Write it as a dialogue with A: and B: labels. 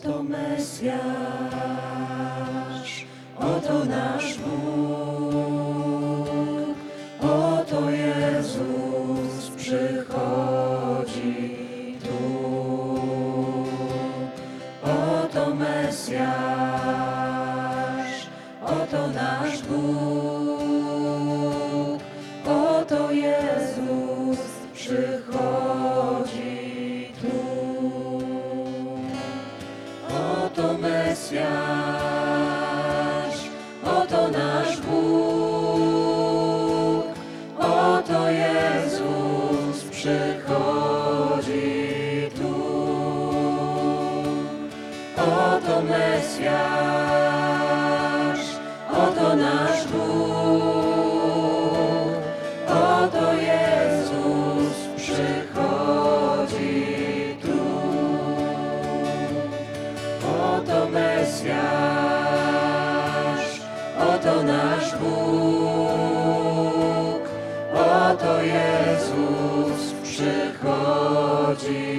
A: Oto Mesjasz, oto nasz Bóg, oto Jezus przychodzi tu. Oto Mesjasz, oto nasz Bóg, Mesjasz, oto nasz Bóg, oto Jezus przychodzi tu. Oto Mesjasz, oto nasz Bóg, oto Jezus przychodzi